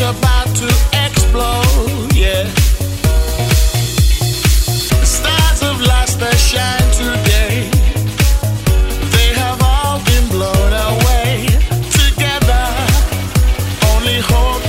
about to explode, yeah. The stars of that shine today, they have all been blown away. Together, only hope.